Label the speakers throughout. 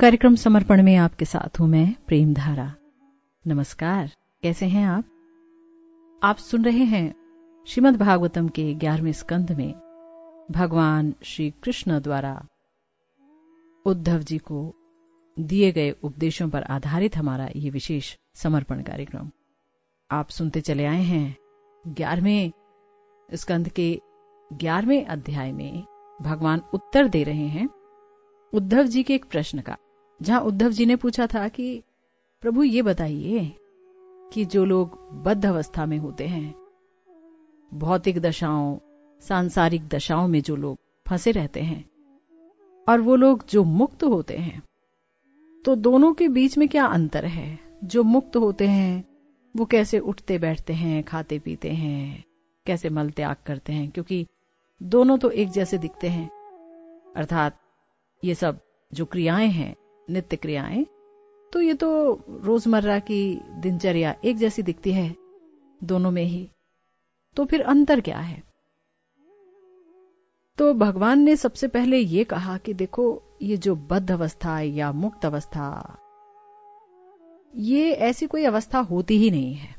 Speaker 1: कार्यक्रम समर्पण में आपके साथ हूँ मैं प्रेम धारा नमस्कार। कैसे हैं आप? आप सुन रहे हैं श्रीमद् भागवतम के ग्यारहवें स्कंध में भगवान श्री कृष्ण द्वारा उद्धव जी को दिए गए उपदेशों पर आधारित हमारा ये विशेष समर्पण कार्यक्रम। आप सुनते चले आए हैं ग्यारहवें स्कंध के ग्यारहवें अध्याय में भगवान उत्तर दे रहे हैं उद्धव जी के एक प्रश्न का। जहाँ उद्धव जी ने पूछा था कि, प्रभु, ये बताइए कि जो लोग बद्ध अवस्था में होते हैं, भौतिक दशाओं, सांसारिक दशाओं में जो लोग फंसे रहते हैं, और वो लोग जो मुक्त होते हैं तो दोनों के बीच में क्या अंतर है? जो मुक्त होते हैं, वो कैसे उठते बैठते हैं, खाते पीते हैं, कैसे मल त्याग करते हैं? क्योंकि दोनों तो एक जैसे दिखते हैं। अर्थात ये सब जो क्रियाएँ हैं नित्य क्रियाएँ तो ये तो रोज़मर्रा की दिनचर्या एक जैसी दिखती है दोनों में ही। तो फिर अंतर क्या है? तो भगवान ने सबसे पहले ये कहा कि देखो, ये जो बद्ध अवस्था या मुक्त अवस्था, ये ऐसी कोई अवस्था होती ही नहीं है।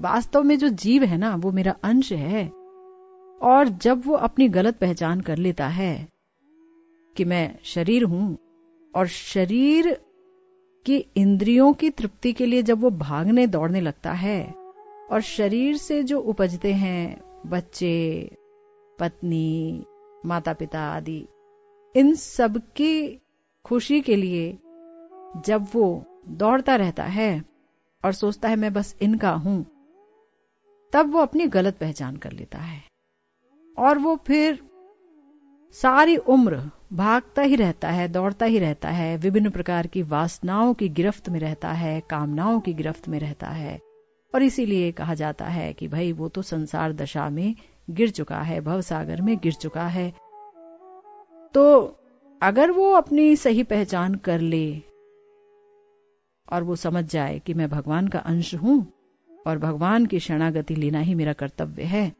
Speaker 1: वास्तव में जो जीव है ना, वो मेरा अंश है, और जब वो अपनी गलत पहचान कर लेता है कि मैं शरीर हूँ और शरीर की इंद्रियों की तृप्ति के लिए जब वो भागने दौड़ने लगता है और शरीर से जो उपजते हैं, बच्चे, पत्नी माता पिता आदि, इन सब की खुशी के लिए जब वो दौड़ता रहता है और सोचता है, मैं बस इनका हूँ, तब वो अपनी गलत पहचान कर लेता है। और वो फिर सारी उम्र भागता ही रहता है, दौड़ता ही रहता है, विभिन्न प्रकार की वासनाओं की गिरफ्त में रहता है, कामनाओं की गिरफ्त में रहता है। और इसीलिए कहा जाता है कि भाई, वो तो संसार दशा में गिर चुका है भवसागर में गिर चुका है। तो अगर वो अपनी सही पहचान कर ले और वो समझ जाए कि मैं भगवान का अंश हूँ और भगवान की शरणागति लेना ही मेरा कर्तव्य है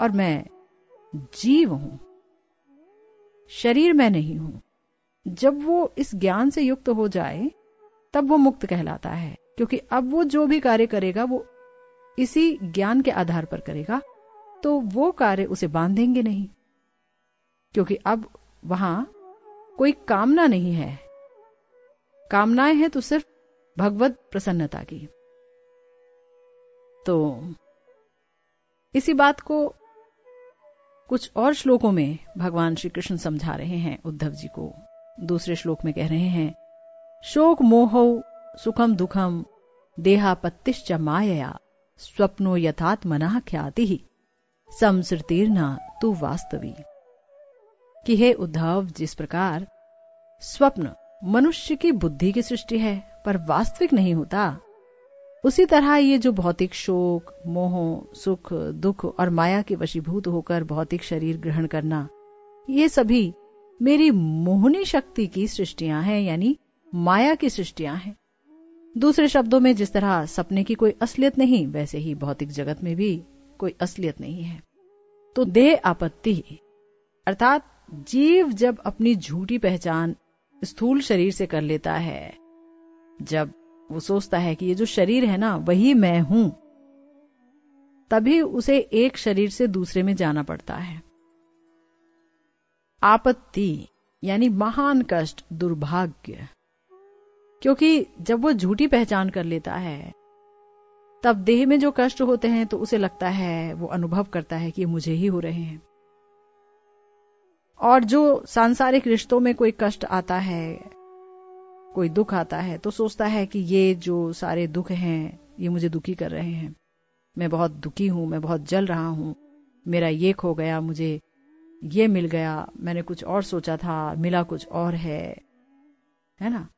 Speaker 1: और मैं जीव हूँ शरीर मैं नहीं हूँ। जब वो इस ज्ञान से युक्त हो जाए, तब वो मुक्त कहलाता है, क्योंकि अब वो जो भी कार्य करेगा, वो इसी ज्ञान के आधार पर करेगा तो वो कार्य उसे बांधेंगे नहीं। क्योंकि अब वहाँ कोई कामना नहीं है। कामनाएँ हैं तो सिर्फ़ भगवत प्रसन्नता की। तो इसी बात को कुछ और श्लोकों में भगवान श्री कृष्ण समझा रहे हैं उद्धव जी को। दूसरे श्लोक में कह रहे हैं, शोक मोह सुखम दुखम देहापत्तिश्च मायया स्वप्नो यथात्मना ख्याति ही समसृतीर्ना तू वास्तवी। कि हे उद्धव, जिस प्रकार स्वप्न मनुष्य की बुद्धि की सृष्टि है, पर वास्तविक नहीं होता उसी तरह ये जो भौतिक शोक, मोह, सुख, दुख और माया के वशीभूत होकर भौतिक शरीर ग्रहण करना, ये सभी मेरी मोहनी शक्ति की सृष्टियाँ हैं, यानी माया की सृष्टियाँ हैं। दूसरे शब्दों में जिस तरह सपने की कोई असलियत नहीं, वैसे ही भौतिक जगत में भी कोई असलियत नहीं है। तो देह आपत्ति अर्थात जीव जब अपनी झूठी पहचान स्थूल शरीर से कर लेता है, जब वो सोचता है कि ये जो शरीर है ना, वही मैं हूँ। तभी उसे एक शरीर से दूसरे में जाना पड़ता है। आपत्ति, यानी महान कष्ट, दुर्भाग्य। क्योंकि जब वो झूठी पहचान कर लेता है, तब देह में जो कष्ट होते हैं तो उसे लगता है, वो अनुभव करता है कि मुझे ही हो रहे हैं। और जो सांसारिक रिश्तों में कोई कष्ट आता है कोई दुख आता है तो सोचता है कि ये जो सारे दुख हैं, ये मुझे दुखी कर रहे हैं। मैं बहुत दुखी हूँ, मैं बहुत जल रहा हूँ। मेरा ये खो गया, मुझे ये मिल गया, मैंने कुछ और सोचा था, मिला कुछ और है। है ना?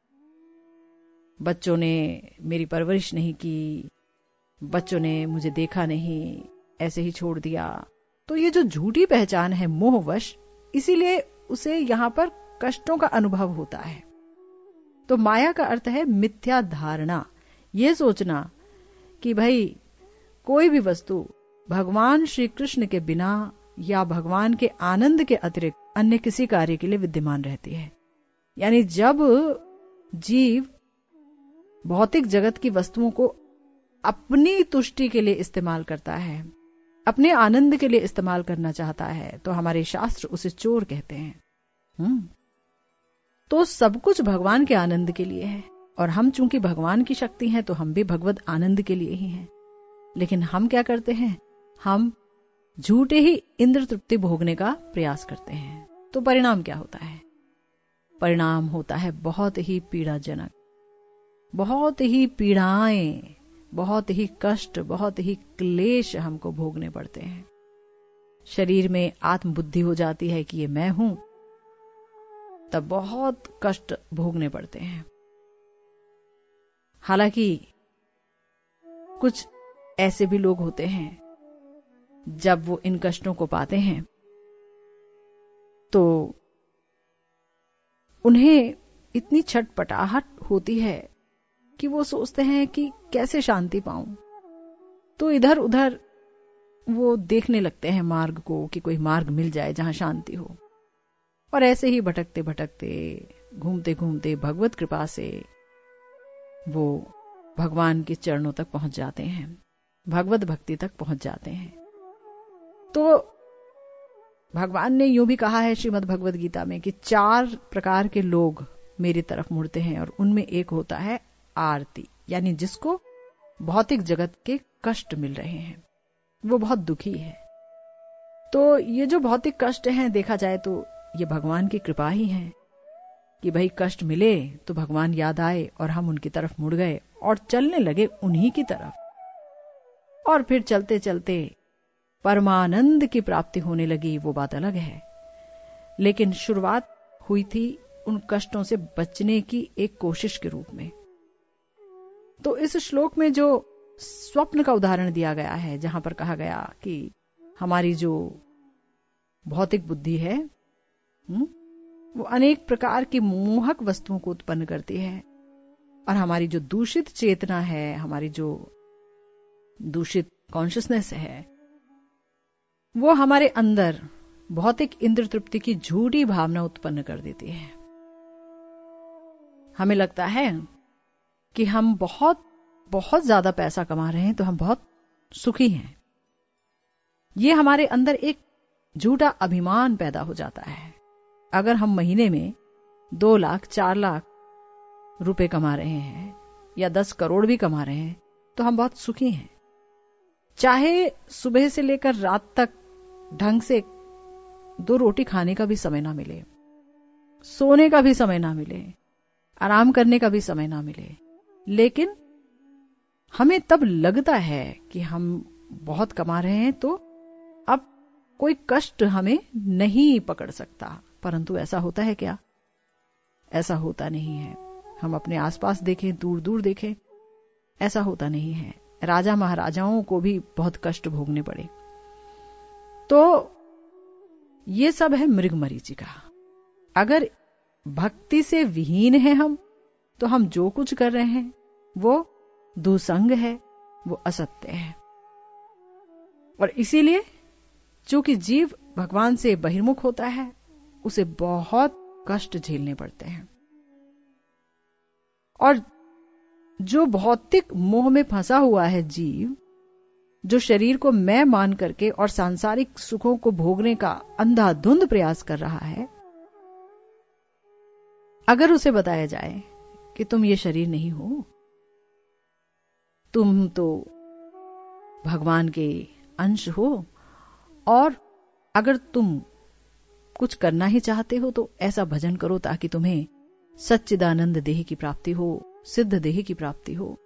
Speaker 1: बच्चों ने मेरी परवरिश नहीं की, बच्चों ने मुझे देखा नहीं, ऐसे ही छोड़ दिया। तो ये जो झूठी पहचान है मोहवश, इसीलिए उसे यहाँ पर कष्टों का अनुभव होता है। तो माया का अर्थ है मिथ्या धारणा। ये सोचना कि भाई, कोई भी वस्तु भगवान श्री कृष्ण के बिना या भगवान के आनंद के अतिरिक्त अन्य किसी कार्य के लिए विद्यमान रहती है। यानी जब जीव भौतिक जगत की वस्तुओं को अपनी तुष्टि के लिए इस्तेमाल करता है, अपने आनंद के लिए इस्तेमाल करना चाहता है तो हमारे शास्त्र उसे चोर कहते हैं। हम्म। तो सब कुछ भगवान के आनंद के लिए है। और हम चूँकि भगवान की शक्ति हैं तो हम भी भगवत आनंद के लिए ही हैं। लेकिन हम क्या करते हैं? हम झूठे ही इंद्र तृप्ति भोगने का प्रयास करते हैं। तो परिणाम क्या होता है? परिणाम होता है बहुत ही पीड़ाजनक। बहुत ही पीड़ाएँ, बहुत ही कष्ट, बहुत ही क्लेश हमको भोगने पड़ते हैं। शरीर में आत्मबुद्धि हो जाती है कि ये मैं हूँ तब बहुत कष्ट भोगने पड़ते हैं। हालाँकि, कुछ ऐसे भी लोग होते हैं, जब वो इन कष्टों को पाते हैं तो उन्हें इतनी छटपटाहट होती है कि वो सोचते हैं कि कैसे शांति पाऊँ। तो इधर उधर वो देखने लगते हैं मार्ग को कि कोई मार्ग मिल जाए जहाँ शांति हो। और ऐसे ही भटकते भटकते घूमते घूमते भगवत कृपा से वो भगवान के चरणों तक पहुँच जाते हैं। भगवत भक्ति तक पहुँच जाते हैं। तो भगवान ने यूँ भी कहा है श्रीमद भगवत गीता में कि चार प्रकार के लोग मेरी तरफ़ मुड़ते हैं और उनमें एक होता है आरती, यानी जिसको भौतिक जगत के कष्ट मिल रहे हैं। वो बहुत दुखी है। तो ये जो भौतिक कष्ट हैं, देखा जाए तो ये भगवान की कृपा ही है कि भाई कष्ट मिले तो भगवान याद आए और हम उनकी तरफ़ मुड़ गए और चलने लगे उन्हीं की तरफ़। और फिर चलते चलते परमानंद की प्राप्ति होने लगी, वो बात अलग है। लेकिन शुरुआत हुई थी उन कष्टों से बचने की एक कोशिश के रूप में। तो इस श्लोक में जो स्वप्न का उदाहरण दिया गया है, जहाँ पर कहा गया कि हमारी जो भौतिक बुद्धि है हम्म, वो अनेक प्रकार की मोहक वस्तुओं को उत्पन्न करती है। और हमारी जो दूषित चेतना है हमारी जो दूषित कॉन्शियसनेस है वो हमारे अंदर भौतिक इंद्र तृप्ति की झूठी भावना उत्पन्न कर देती है। हमें लगता है कि हम बहुत बहुत ज़्यादा पैसा कमा रहे हैं तो हम बहुत सुखी हैं। ये हमारे अंदर एक झूठा अभिमान पैदा हो जाता है। अगर हम महीने में दो लाख, चार लाख रुपए कमा रहे हैं या दस करोड़ भी कमा रहे हैं तो हम बहुत सुखी हैं। चाहे सुबह से लेकर रात तक ढंग से दो रोटी खाने का भी समय ना मिले, सोने का भी समय ना मिले, आराम करने का भी समय ना मिले, लेकिन हमें तब लगता है कि हम बहुत कमा रहे हैं तो अब कोई कष्ट हमें नहीं पकड़ सकता। परंतु ऐसा होता है क्या? ऐसा होता नहीं है। हम अपने आसपास देखें दूर दूर देखें, ऐसा होता नहीं है। राजा महाराजाओं को भी बहुत कष्ट भोगने पड़े। तो ये सब है मृग मरीचिका अगर भक्ति से विहीन है हम तो हम जो कुछ कर रहे हैं, वो दुसंग है, वो असत्य है। और इसीलिए, चूँकि जीव भगवान से बहिर्मुख होता है उसे बहुत कष्ट झेलने पड़ते हैं। और जो भौतिक मोह में फंसा हुआ है जीव, जो शरीर को मैं मान करके और सांसारिक सुखों को भोगने का अंधाधुंध प्रयास कर रहा है, अगर उसे बताया जाए कि तुम ये शरीर नहीं हो, तुम तो भगवान के अंश हो, और अगर तुम कुछ करना ही चाहते हो तो ऐसा भजन करो ताकि तुम्हें सच्चिदानंद देह की प्राप्ति हो, सिद्ध देह की प्राप्ति हो,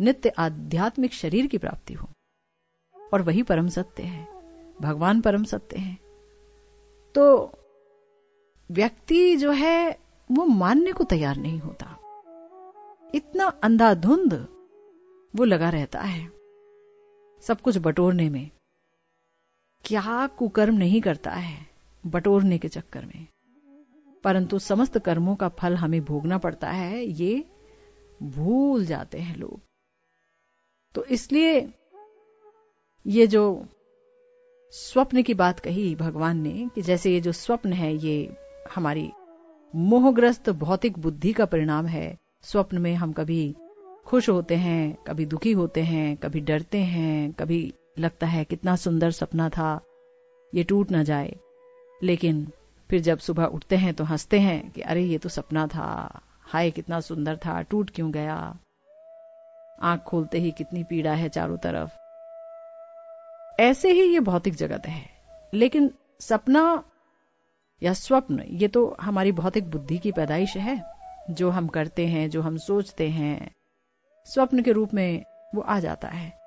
Speaker 1: नित्य आध्यात्मिक शरीर की प्राप्ति हो। और वही परम सत्य है, भगवान परम सत्य है। तो व्यक्ति जो है, वो मानने को तैयार नहीं होता। इतना अंधाधुंध वो लगा रहता है, सब कुछ बटोरने में। क्या कुकर्म नहीं करता है? बटोरने के चक्कर में। परंतु समस्त कर्मों का फल हमें भोगना पड़ता है, ये भूल जाते हैं लोग। तो इसलिए ये जो स्वप्न की बात कही भगवान ने, कि जैसे ये जो स्वप्न है, ये हमारी मोहग्रस्त भौतिक बुद्धि का परिणाम है। स्वप्न में हम कभी खुश होते हैं, कभी दुखी होते हैं, कभी डरते हैं, कभी लगता है कितना सुंदर सपना था, ये टूट ना जाए। लेकिन फिर जब सुबह उठते हैं तो हँसते हैं कि अरे, ये तो सपना था। हाय, कितना सुंदर था। टूट क्यों गया? आँख खोलते ही कितनी पीड़ा है चारों तरफ़। ऐसे ही ये भौतिक जगत है। लेकिन सपना या स्वप्न, ये तो हमारी भौतिक बुद्धि की पैदाइश है। जो हम करते हैं, जो हम सोचते हैं, स्वप्न के रूप में वो आ जाता है।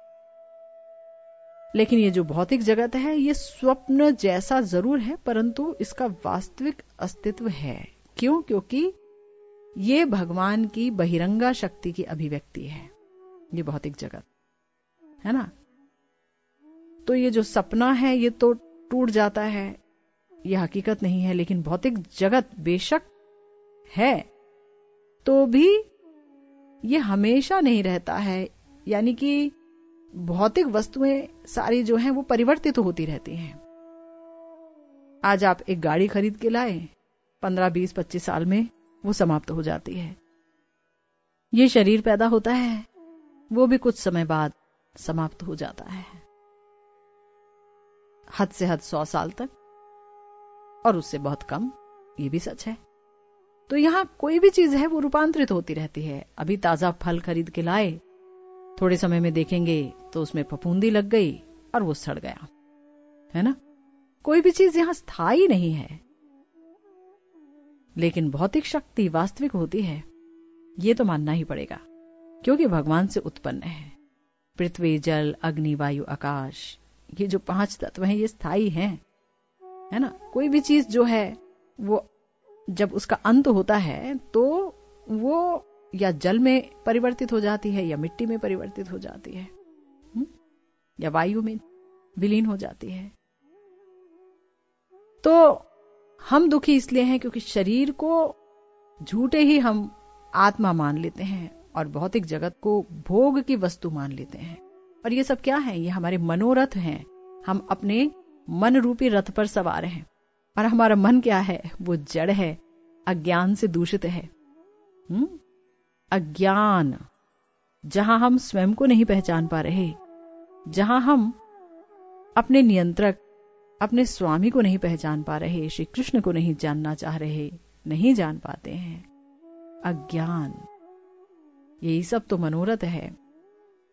Speaker 1: लेकिन ये जो भौतिक जगत है, ये स्वप्न जैसा ज़रूर है, परंतु इसका वास्तविक अस्तित्व है। क्यों? क्योंकि ये भगवान की बहिरंगा शक्ति की अभिव्यक्ति है। ये भौतिक जगत। है ना? तो ये जो सपना है, ये तो टूट जाता है। ये हकीकत नहीं है, लेकिन भौतिक जगत बेशक है। तो भी ये हमेशा नहीं रहता है। यानी कि भौतिक वस्तुएँ सारी जो हैं, वो परिवर्तित तो होती रहती हैं। आज आप एक गाड़ी खरीद के लाए, पंद्रह, बीस, पच्चीस साल में वो समाप्त हो जाती है। ये शरीर पैदा होता है, वो भी कुछ समय बाद समाप्त हो जाता है। हद से हद सौ साल तक, और उससे बहुत कम, ये भी सच है। तो यहाँ कोई भी चीज़ है, वो रूपांतरित होती रहती है। अभी ताज़ा फल खरीद के लाए थोड़े समय में देखेंगे तो उसमें फफूंदी लग गई और वो सड़ गया। है ना? कोई भी चीज़ यहाँ स्थायी नहीं है। लेकिन भौतिक शक्ति वास्तविक होती है। ये तो मानना ही पड़ेगा, क्योंकि भगवान से उत्पन्न है। पृथ्वी, जल, अग्नि, वायु, आकाश, ये जो पाँच तत्व हैं, ये स्थायी हैं। है ना? कोई भी चीज़ जो है, वो जब उसका अंत होता है तो वो या जल में परिवर्तित हो जाती है, या मिट्टी में परिवर्तित हो जाती है हुँ? या वायु में विलीन हो जाती है। तो हम दुखी इसलिए हैं क्योंकि शरीर को झूठे ही हम आत्मा मान लेते हैं और भौतिक जगत को भोग की वस्तु मान लेते हैं। और ये सब क्या है? ये हमारे मनोरथ हैं। हम अपने मन रूपी रथ पर सवार हैं। और हमारा मन क्या है? वो जड़ है, अज्ञान से दूषित है। हुँ? अज्ञान, जहाँ हम स्वयं को नहीं पहचान पा रहे, जहाँ हम अपने नियंत्रक, अपने स्वामी को नहीं पहचान पा रहे श्री कृष्ण को नहीं जानना चाह रहे, नहीं जान पाते हैं। अज्ञान, यही सब तो मनोरथ है।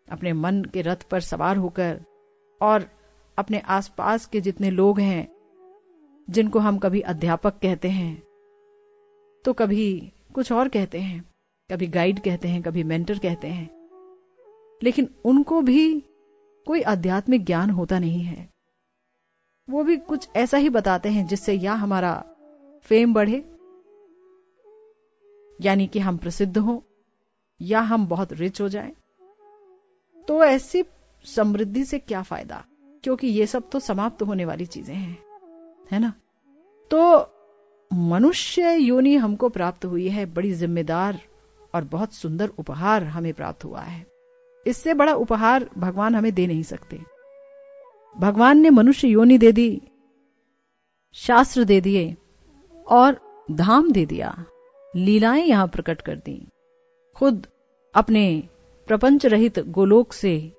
Speaker 1: अपने मन के रथ पर सवार होकर और अपने आसपास के जितने लोग हैं, जिनको हम कभी अध्यापक कहते हैं तो कभी कुछ और कहते हैं। कभी गाइड कहते हैं, कभी मेंटर कहते हैं। लेकिन उनको भी कोई आध्यात्मिक ज्ञान होता नहीं है। वो भी कुछ ऐसा ही बताते हैं जिससे या हमारा फेम बढ़े, यानी कि हम प्रसिद्ध हो, या हम बहुत रिच हो जाएँ। तो ऐसी समृद्धि से क्या फ़ायदा? क्योंकि ये सब तो समाप्त होने वाली चीज़ें हैं, है ना? तो मनुष्य योनि हमको प्राप्त हुई है, बड़ी जिम्मेदार और बहुत सुंदर उपहार हमें प्राप्त हुआ है। इससे बड़ा उपहार भगवान हमें दे नहीं सकते। भगवान ने मनुष्य योनि दे दी, शास्त्र दे दिए और धाम दे दिया। लीलाएँ यहाँ प्रकट कर दी। खुद अपने प्रपंच रहित गोलोक से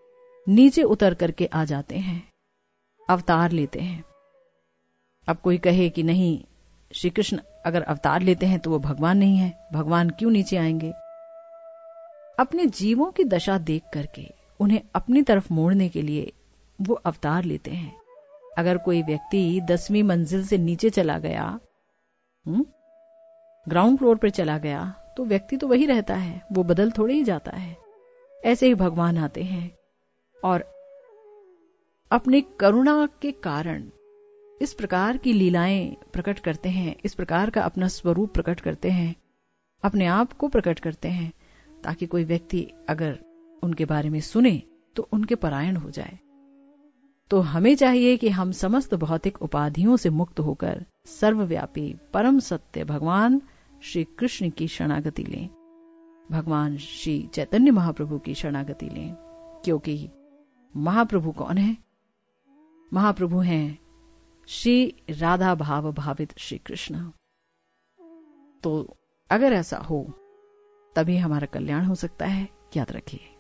Speaker 1: नीचे उतर करके आ जाते हैं, अवतार लेते हैं। अब कोई कहे कि नहीं श्री कृष्ण अगर अवतार लेते हैं तो वो भगवान नहीं है। भगवान क्यों नीचे आएँगे? अपने जीवों की दशा देख करके, उन्हें अपनी तरफ़ मोड़ने के लिए वो अवतार लेते हैं। अगर कोई व्यक्ति दसवीं मंजिल से नीचे चला गया ग्राउंड फ्लोर पर चला गया तो व्यक्ति तो वही रहता है। वो बदल थोड़े ही जाता है। ऐसे ही भगवान आते हैं। और अपनी करुणा के कारण इस प्रकार की लीलाएँ प्रकट करते हैं, इस प्रकार का अपना स्वरूप प्रकट करते हैं, अपने आप को प्रकट करते हैं, ताकि कोई व्यक्ति अगर उनके बारे में सुने तो उनके परायण हो जाए। तो हमें चाहिए कि हम समस्त भौतिक उपाधियों से मुक्त होकर सर्वव्यापी परम सत्य भगवान श्री कृष्ण की शरणागति लें। भगवान श्री चैतन्य महाप्रभु की शरणागति लें, क्योंकि महाप्रभु कौन है? महाप्रभु हैं श्री राधा भाव भावित श्री कृष्ण तो अगर ऐसा हो, तभी हमारा कल्याण हो सकता है, याद रखिए।